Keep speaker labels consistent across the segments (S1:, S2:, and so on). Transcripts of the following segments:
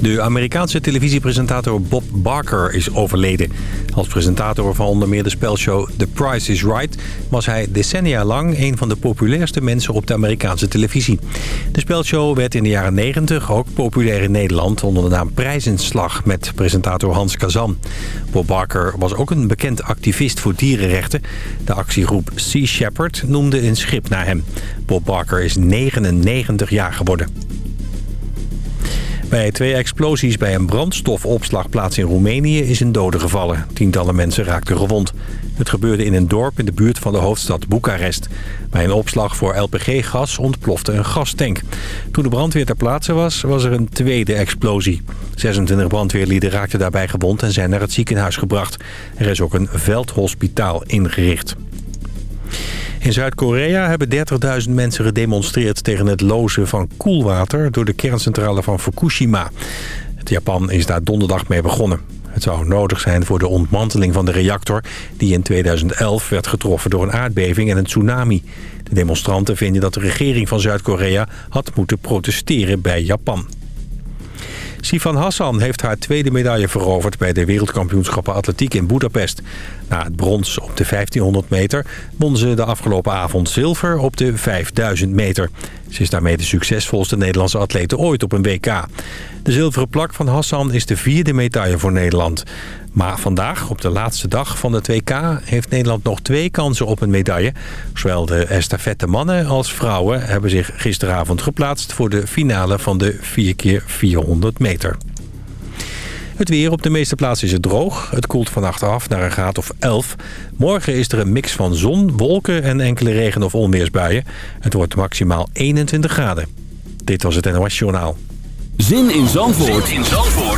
S1: De Amerikaanse televisiepresentator Bob Barker is overleden. Als presentator van onder meer de spelshow The Price is Right... was hij decennia lang een van de populairste mensen op de Amerikaanse televisie. De spelshow werd in de jaren 90 ook populair in Nederland... onder de naam Prijzenslag met presentator Hans Kazan. Bob Barker was ook een bekend activist voor dierenrechten. De actiegroep Sea Shepherd noemde een schip naar hem. Bob Barker is 99 jaar geworden. Bij twee explosies bij een brandstofopslagplaats in Roemenië is een dode gevallen. Tientallen mensen raakten gewond. Het gebeurde in een dorp in de buurt van de hoofdstad Boekarest. Bij een opslag voor LPG-gas ontplofte een gastank. Toen de brandweer ter plaatse was, was er een tweede explosie. 26 brandweerlieden raakten daarbij gewond en zijn naar het ziekenhuis gebracht. Er is ook een veldhospitaal ingericht. In Zuid-Korea hebben 30.000 mensen gedemonstreerd tegen het lozen van koelwater door de kerncentrale van Fukushima. Het Japan is daar donderdag mee begonnen. Het zou nodig zijn voor de ontmanteling van de reactor... die in 2011 werd getroffen door een aardbeving en een tsunami. De demonstranten vinden dat de regering van Zuid-Korea had moeten protesteren bij Japan. Sifan Hassan heeft haar tweede medaille veroverd... bij de wereldkampioenschappen atletiek in Budapest. Na het brons op de 1500 meter won ze de afgelopen avond zilver op de 5000 meter. Ze is daarmee de succesvolste Nederlandse atlete ooit op een WK. De zilveren plak van Hassan is de vierde medaille voor Nederland. Maar vandaag, op de laatste dag van het WK, heeft Nederland nog twee kansen op een medaille. Zowel de estafette mannen als vrouwen hebben zich gisteravond geplaatst... voor de finale van de 4x400 meter. Het weer op de meeste plaatsen is het droog. Het koelt vannacht af naar een graad of 11. Morgen is er een mix van zon, wolken en enkele regen- of onweersbuien. Het wordt maximaal 21 graden. Dit was het NOS Journaal.
S2: Zin in Zandvoort, zin in Zandvoort.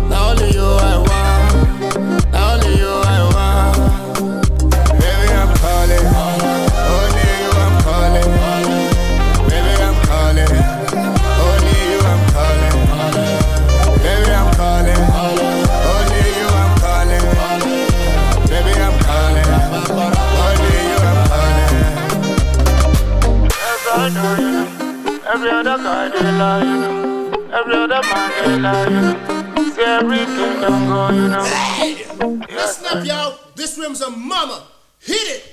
S3: other guy you know. You know. See everything don't go, you know.
S4: Hey, listen up, y'all. This room's a mama. Hit it.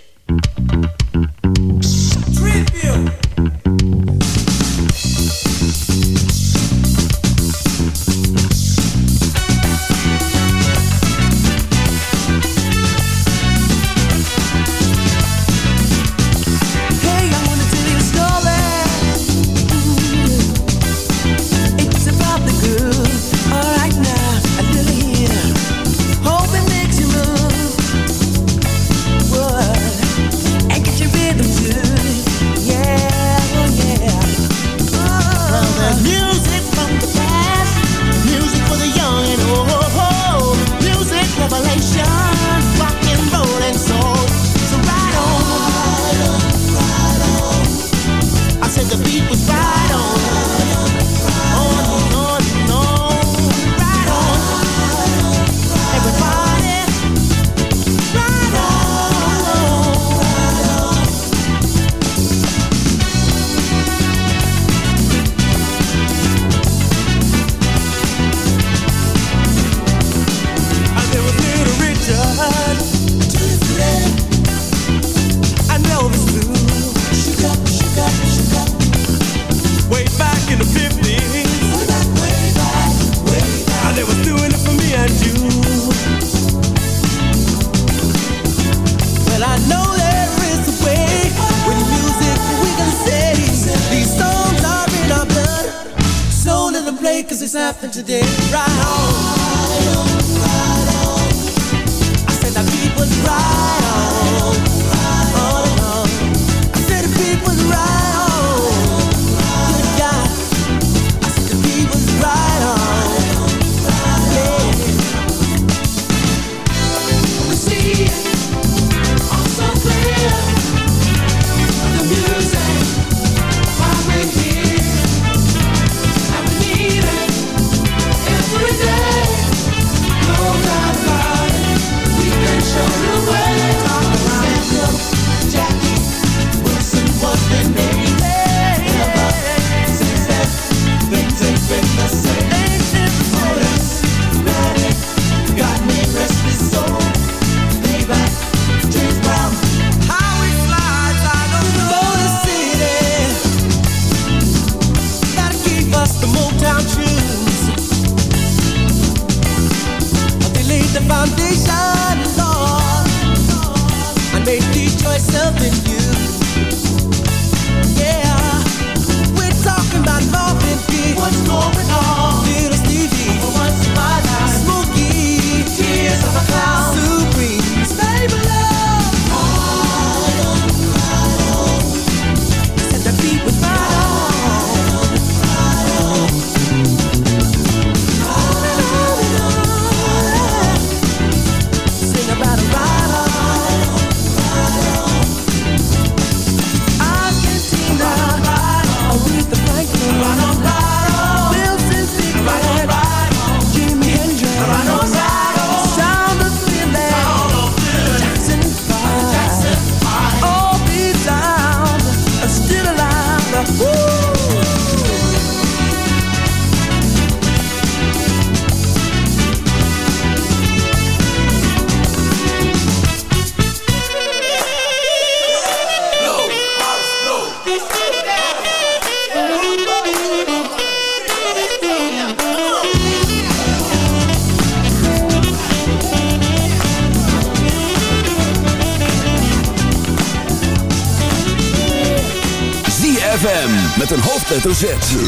S5: hoofdletter Z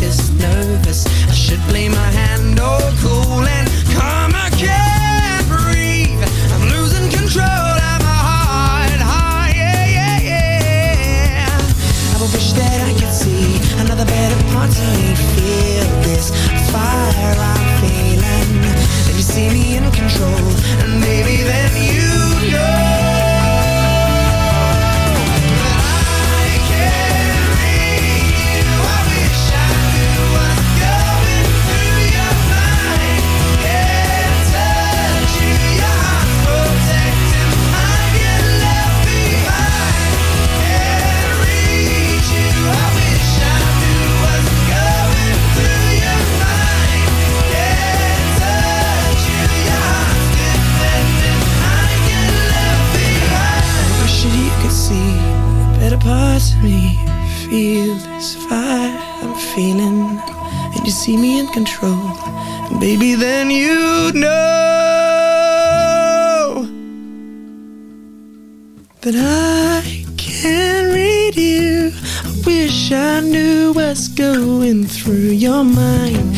S6: nervous. I should play my hand all cool and can't breathe. I'm losing control of my heart. heart yeah, yeah, yeah. I wish that I could see another better part of me. Feel this fire I'm feeling. If you see me in control, and maybe then you me. Feel this fire I'm feeling, and you see me in control. And baby, then you'd know that I can read you. I wish I knew what's going through your mind.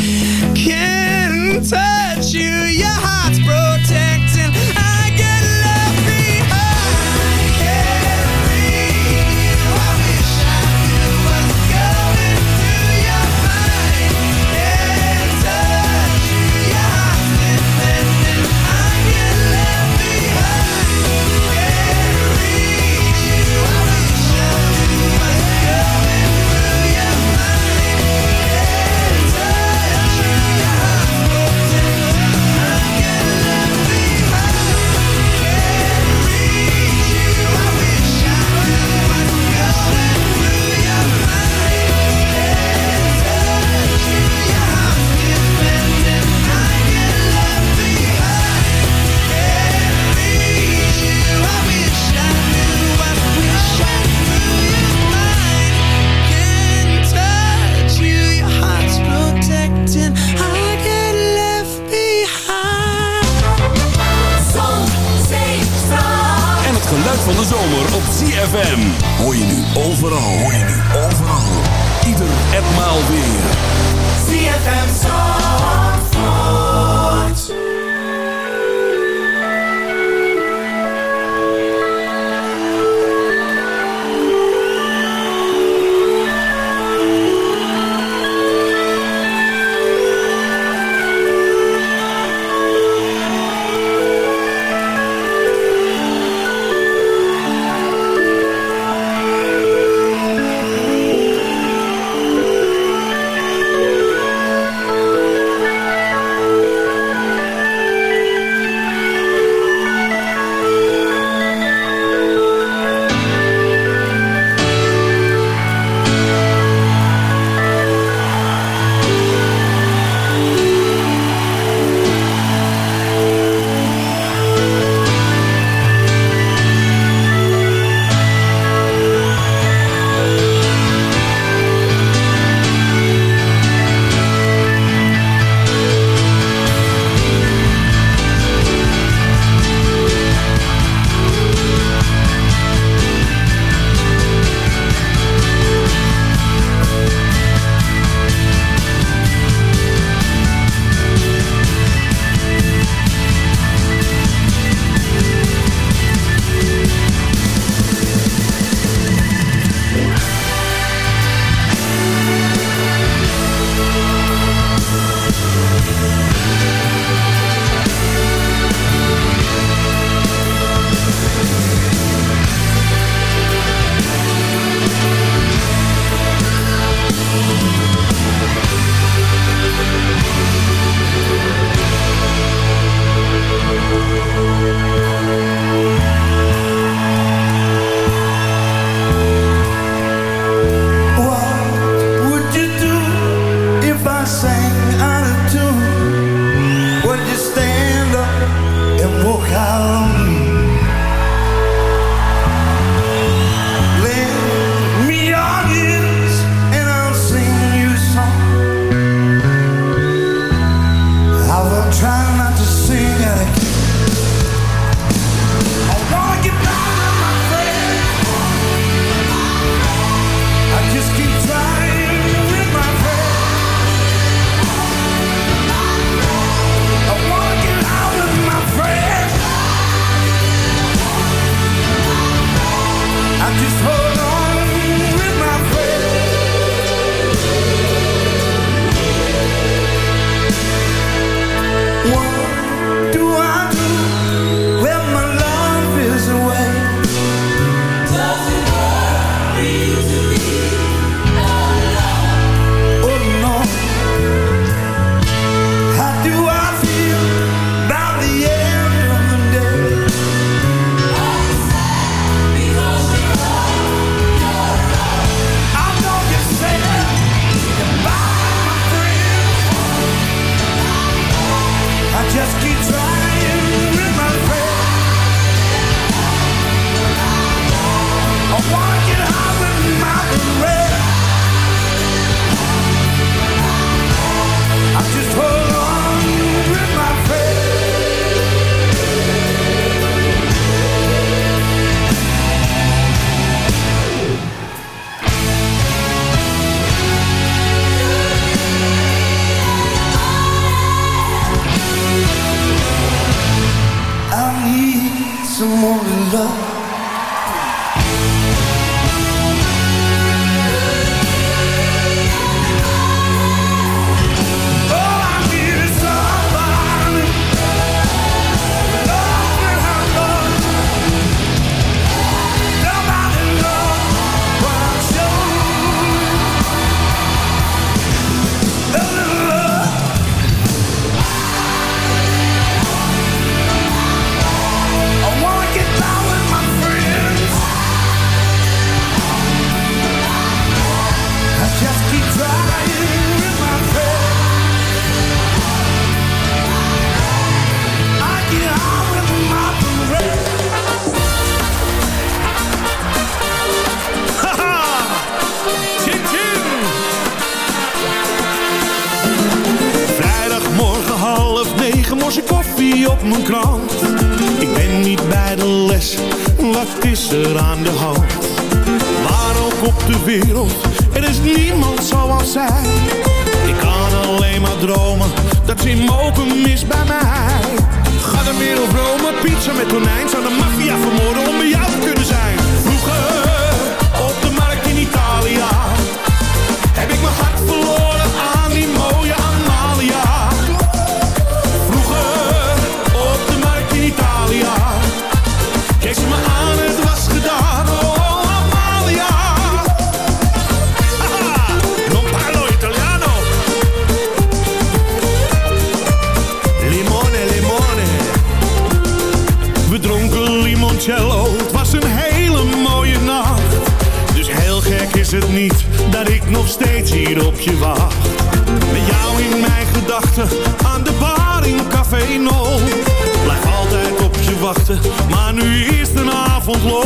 S7: geen mogen mis bij mij. Ga de op Rome, pizza met tonijn. Zou de maffia vermoorden om bij jou te kunnen Blijf altijd op je wachten, maar nu is de avond lo.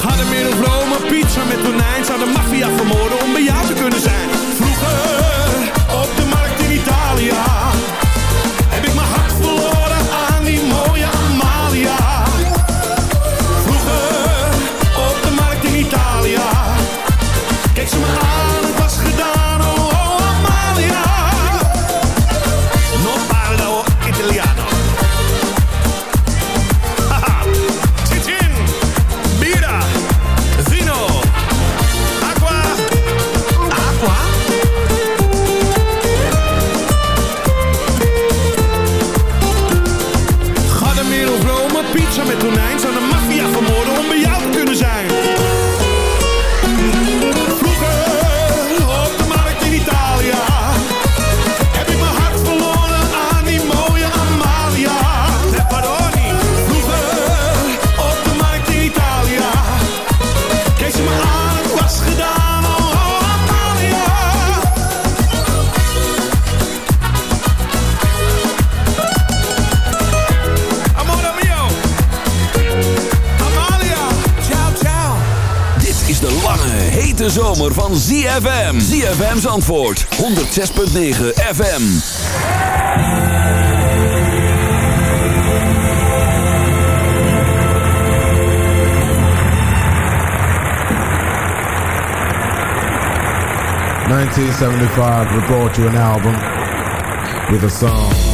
S7: Ga de middelvlomen pizza met tonijn. Zou de maffia vermoorden om bij jou te kunnen zijn? Vroeger
S5: van ZFM. ZFM's antwoord. 106.9 FM.
S8: Nineteen seventy-five, we brought you an album with a song.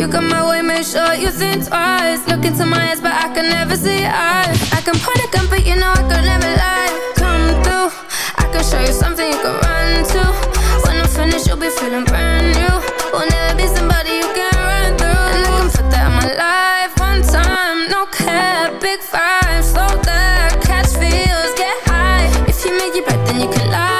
S9: you come my way, make sure you think twice. Look into my eyes, but I can never see eyes. I can point a gun, but you know I could never lie. Come through, I can show you something you can run to. When I'm finished, you'll be feeling brand new. Will never be somebody you can run through. And I can put that in my life one time. No cap, big five, slow that, catch feels, get high. If you make it right, then you can lie.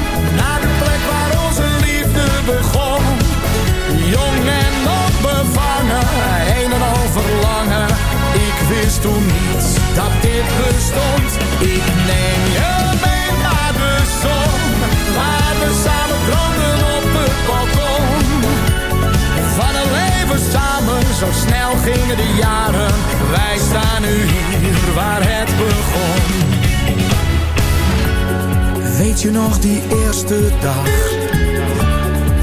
S10: Begon. Jong en onbevangen, een en al verlangen. Ik wist toen niet dat dit bestond. Ik neem je mee naar de zon. Waar we samen droomden op het balkon. Van een leven samen, zo snel gingen de jaren. Wij staan nu hier waar het begon. Weet je nog die eerste dag?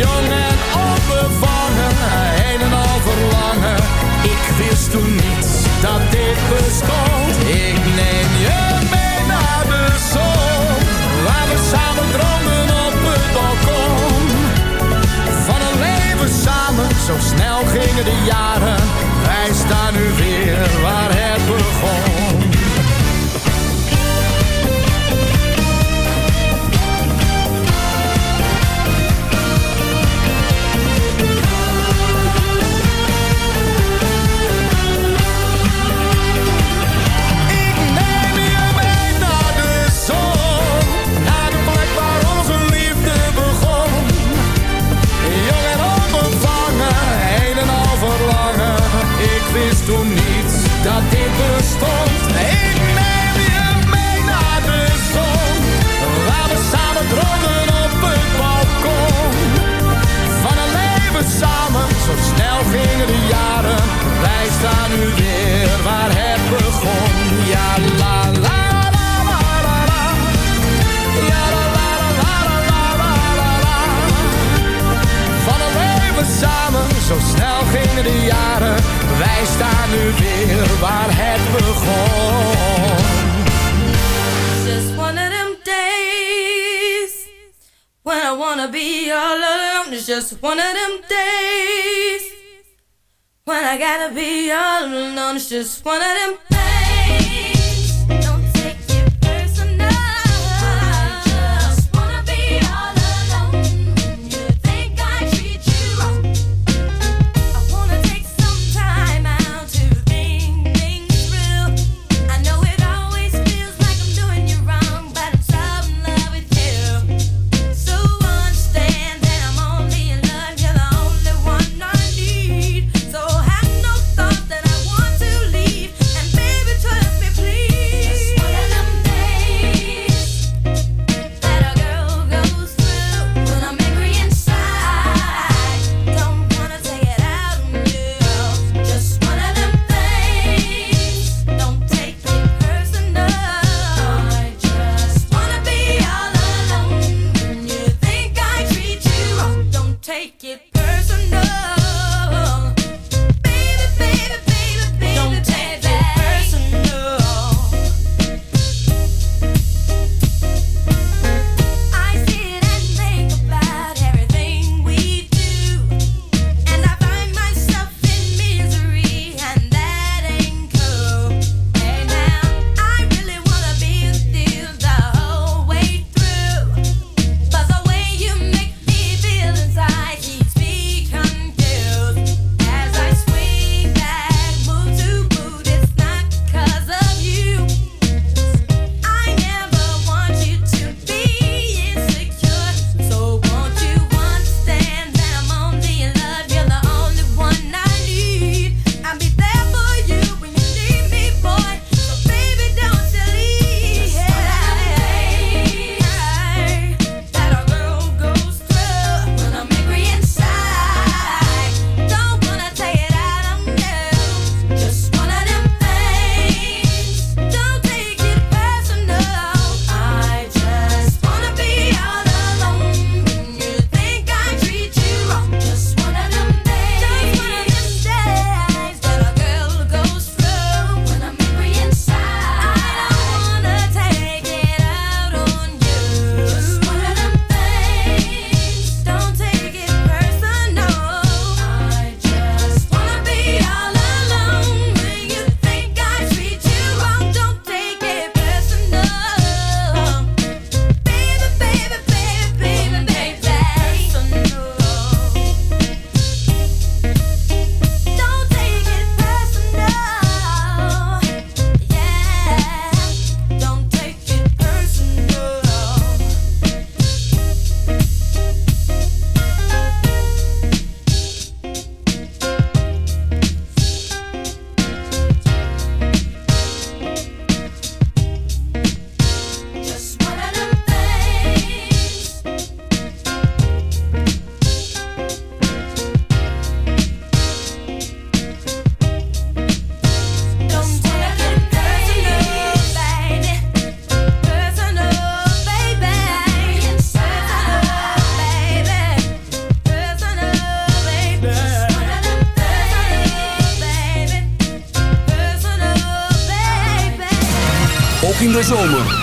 S10: Jong en onbevangen, een en al verlangen. Ik wist toen niet dat dit bestond. Ik neem je mee naar de zon. Waar we samen droomden op het balkon. Van een leven samen, zo snel gingen de jaren.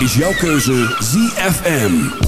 S11: is jouw keuze ZFM.